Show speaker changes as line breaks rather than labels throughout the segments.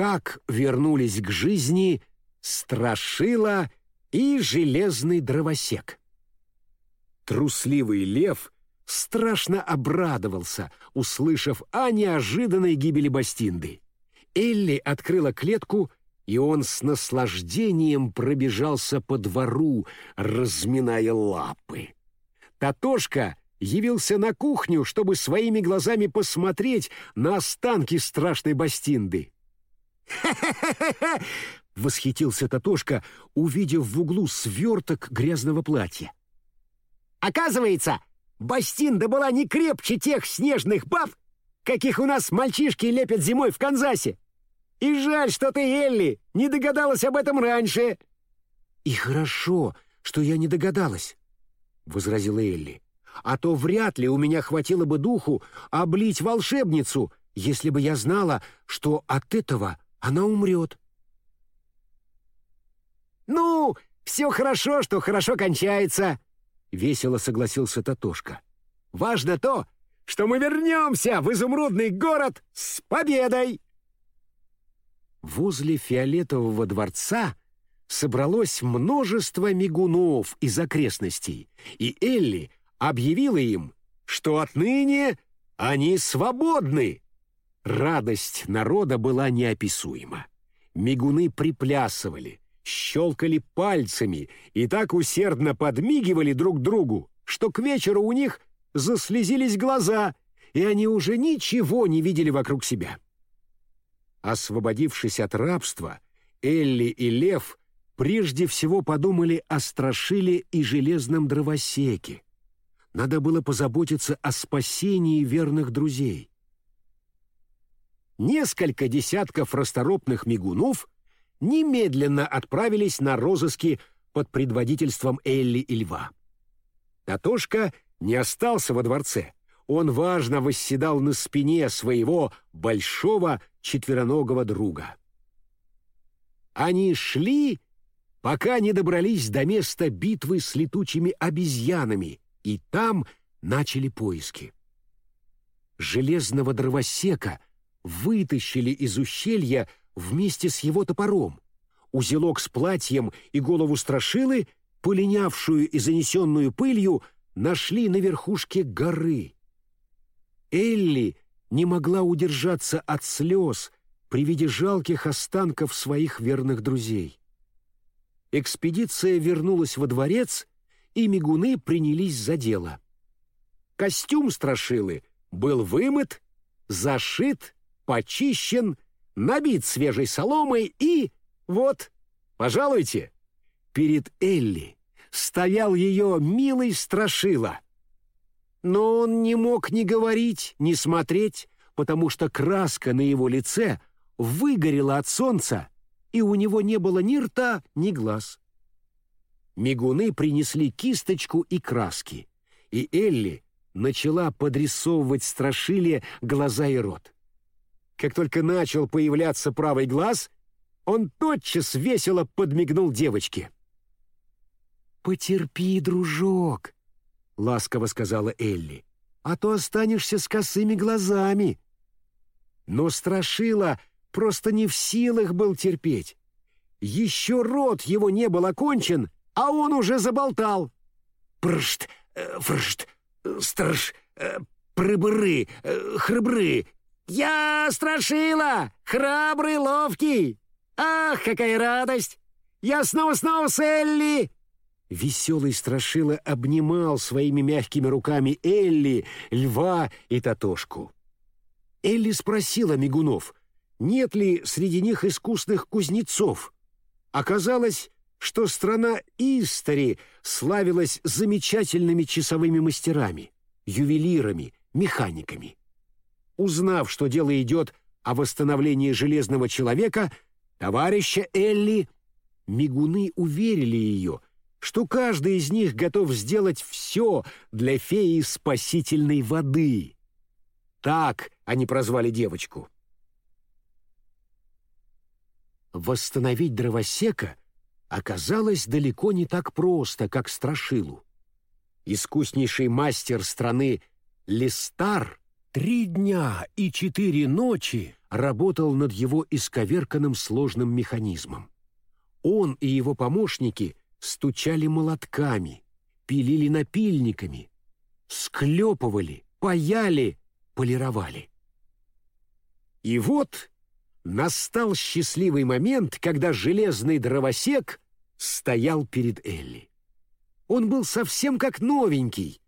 как вернулись к жизни Страшила и Железный Дровосек. Трусливый лев страшно обрадовался, услышав о неожиданной гибели Бастинды. Элли открыла клетку, и он с наслаждением пробежался по двору, разминая лапы. Татошка явился на кухню, чтобы своими глазами посмотреть на останки страшной Бастинды. Восхитился Татошка, увидев в углу сверток грязного платья. «Оказывается, Бастинда была не крепче тех снежных баб, каких у нас мальчишки лепят зимой в Канзасе. И жаль, что ты, Элли, не догадалась об этом раньше». «И хорошо, что я не догадалась», — возразила Элли а то вряд ли у меня хватило бы духу облить волшебницу, если бы я знала, что от этого она умрет. «Ну, все хорошо, что хорошо кончается», — весело согласился Татошка. «Важно то, что мы вернемся в изумрудный город с победой!» Возле фиолетового дворца собралось множество мигунов из окрестностей, и Элли — объявила им, что отныне они свободны. Радость народа была неописуема. Мигуны приплясывали, щелкали пальцами и так усердно подмигивали друг другу, что к вечеру у них заслезились глаза, и они уже ничего не видели вокруг себя. Освободившись от рабства, Элли и Лев прежде всего подумали о Страшиле и Железном Дровосеке, надо было позаботиться о спасении верных друзей. Несколько десятков расторопных мигунов немедленно отправились на розыски под предводительством Элли и Льва. Татошка не остался во дворце. Он важно восседал на спине своего большого четвероногого друга. Они шли, пока не добрались до места битвы с летучими обезьянами, и там начали поиски. Железного дровосека вытащили из ущелья вместе с его топором. Узелок с платьем и голову страшилы, полинявшую и занесенную пылью, нашли на верхушке горы. Элли не могла удержаться от слез при виде жалких останков своих верных друзей. Экспедиция вернулась во дворец и мигуны принялись за дело. Костюм страшилы был вымыт, зашит, почищен, набит свежей соломой и... Вот, пожалуйте, перед Элли стоял ее милый страшила. Но он не мог ни говорить, ни смотреть, потому что краска на его лице выгорела от солнца, и у него не было ни рта, ни глаз. Мигуны принесли кисточку и краски, и Элли начала подрисовывать страшиле глаза и рот. Как только начал появляться правый глаз, он тотчас весело подмигнул девочке. «Потерпи, дружок», — ласково сказала Элли, «а то останешься с косыми глазами». Но Страшила просто не в силах был терпеть. Еще рот его не был окончен, а он уже заболтал. Пршт, э, фршт, э, страш, э, прыбыры, хрыбры. Я страшила, храбрый, ловкий. Ах, какая радость! Я снова-снова с Элли!» Веселый страшила обнимал своими мягкими руками Элли, льва и Татошку. Элли спросила Мигунов, нет ли среди них искусных кузнецов. Оказалось, что страна Истори славилась замечательными часовыми мастерами, ювелирами, механиками. Узнав, что дело идет о восстановлении железного человека, товарища Элли, мигуны уверили ее, что каждый из них готов сделать все для феи спасительной воды. Так они прозвали девочку. Восстановить дровосека оказалось далеко не так просто, как Страшилу. Искуснейший мастер страны Листар три дня и четыре ночи работал над его исковерканным сложным механизмом. Он и его помощники стучали молотками, пилили напильниками, склепывали, паяли, полировали. И вот настал счастливый момент, когда железный дровосек стоял перед Элли. Он был совсем как новенький,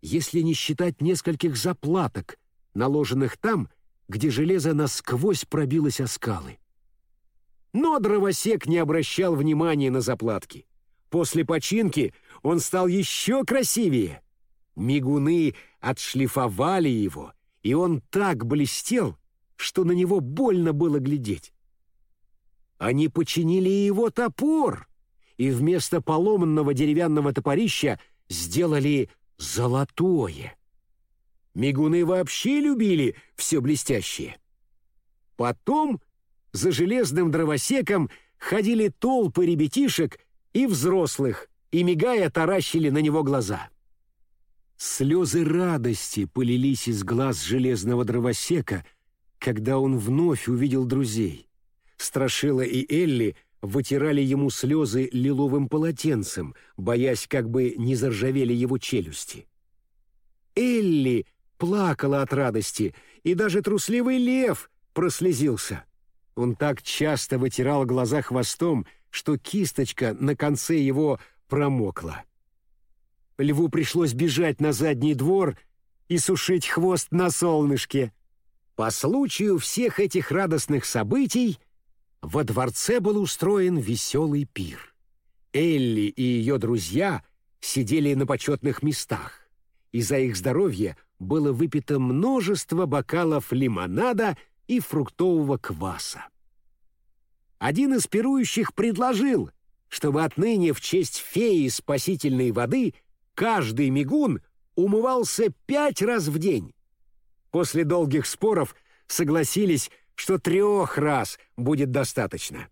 если не считать нескольких заплаток, наложенных там, где железо насквозь пробилось о скалы. Но дровосек не обращал внимания на заплатки. После починки он стал еще красивее. Мигуны отшлифовали его, и он так блестел, что на него больно было глядеть. Они починили его топор, и вместо поломанного деревянного топорища сделали золотое. Мигуны вообще любили все блестящее. Потом за железным дровосеком ходили толпы ребятишек и взрослых, и, мигая, таращили на него глаза. Слезы радости полились из глаз железного дровосека, когда он вновь увидел друзей. Страшила и Элли вытирали ему слезы лиловым полотенцем, боясь, как бы не заржавели его челюсти. Элли плакала от радости, и даже трусливый лев прослезился. Он так часто вытирал глаза хвостом, что кисточка на конце его промокла. Льву пришлось бежать на задний двор и сушить хвост на солнышке. По случаю всех этих радостных событий во дворце был устроен веселый пир. Элли и ее друзья сидели на почетных местах, и за их здоровье было выпито множество бокалов лимонада и фруктового кваса. Один из пирующих предложил, чтобы отныне в честь феи спасительной воды каждый мигун умывался пять раз в день. После долгих споров согласились, что трех раз будет достаточно.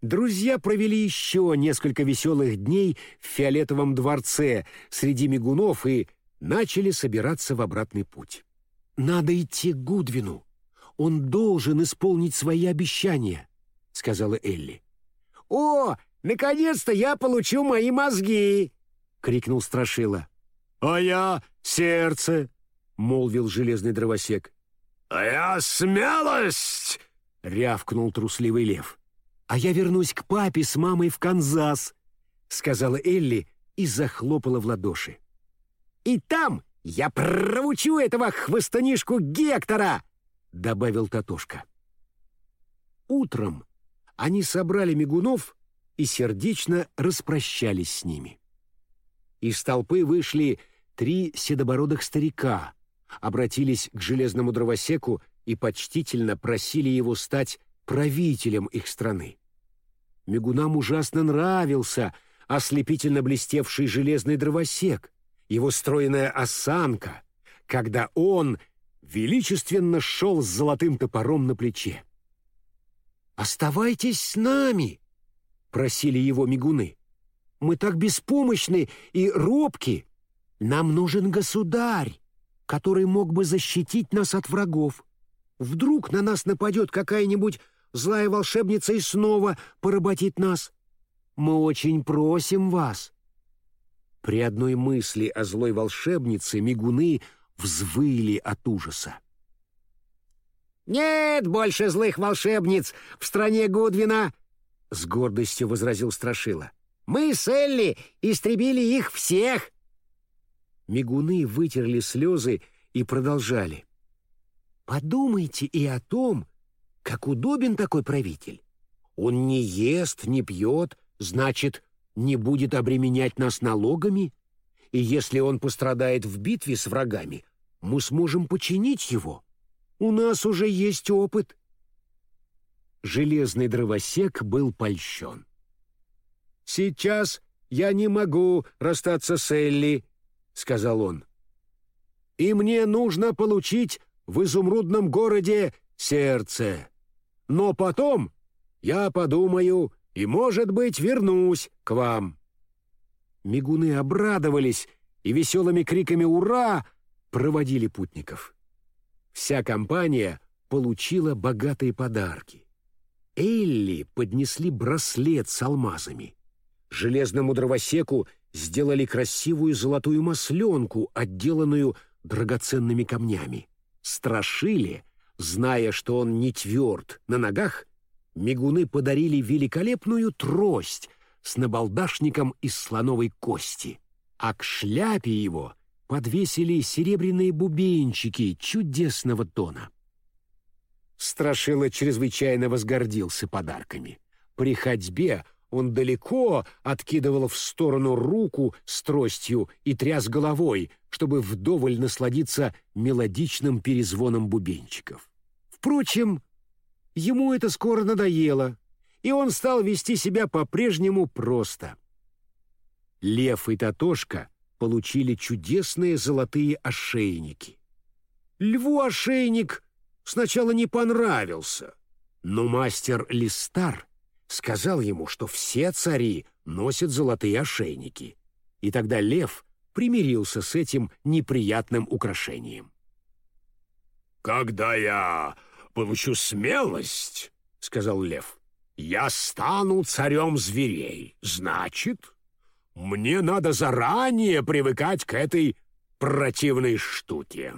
Друзья провели еще несколько веселых дней в фиолетовом дворце среди мигунов и начали собираться в обратный путь. «Надо идти к Гудвину. Он должен исполнить свои обещания», — сказала Элли. «О, наконец-то я получу мои мозги!» — крикнул Страшила. «А я сердце!» — молвил железный дровосек. «А я смелость!» — рявкнул трусливый лев. «А я вернусь к папе с мамой в Канзас», — сказала Элли и захлопала в ладоши. «И там я провучу этого хвостанишку Гектора!» — добавил Татошка. Утром они собрали мигунов и сердечно распрощались с ними. Из толпы вышли три седобородых старика, обратились к железному дровосеку и почтительно просили его стать правителем их страны. Мигунам ужасно нравился ослепительно блестевший железный дровосек, его стройная осанка, когда он величественно шел с золотым топором на плече. «Оставайтесь с нами!» — просили его мигуны. «Мы так беспомощны и робки. Нам нужен государь, который мог бы защитить нас от врагов. Вдруг на нас нападет какая-нибудь злая волшебница и снова поработит нас. Мы очень просим вас». При одной мысли о злой волшебнице мигуны взвыли от ужаса. «Нет больше злых волшебниц в стране Гудвина!» — с гордостью возразил Страшила. «Мы с Элли истребили их всех!» Мигуны вытерли слезы и продолжали. «Подумайте и о том, как удобен такой правитель. Он не ест, не пьет, значит, не будет обременять нас налогами, и если он пострадает в битве с врагами, мы сможем починить его. У нас уже есть опыт». Железный дровосек был польщен. «Сейчас я не могу расстаться с Элли», — сказал он. «И мне нужно получить в изумрудном городе сердце. Но потом я подумаю и, может быть, вернусь к вам». Мигуны обрадовались и веселыми криками «Ура!» проводили путников. Вся компания получила богатые подарки. Элли поднесли браслет с алмазами. Железному дровосеку сделали красивую золотую масленку, отделанную драгоценными камнями. Страшили, зная, что он не тверд на ногах, мигуны подарили великолепную трость с набалдашником из слоновой кости, а к шляпе его подвесили серебряные бубенчики чудесного тона. Страшила чрезвычайно возгордился подарками. При ходьбе он далеко откидывал в сторону руку с тростью и тряс головой, чтобы вдоволь насладиться мелодичным перезвоном бубенчиков. Впрочем, ему это скоро надоело, и он стал вести себя по-прежнему просто. Лев и Татошка получили чудесные золотые ошейники. Льву ошейник сначала не понравился, но мастер Листар сказал ему, что все цари носят золотые ошейники, и тогда лев примирился с этим неприятным украшением.
«Когда я получу смелость, — сказал лев, — я стану царем зверей. Значит, мне надо заранее привыкать к этой противной штуке».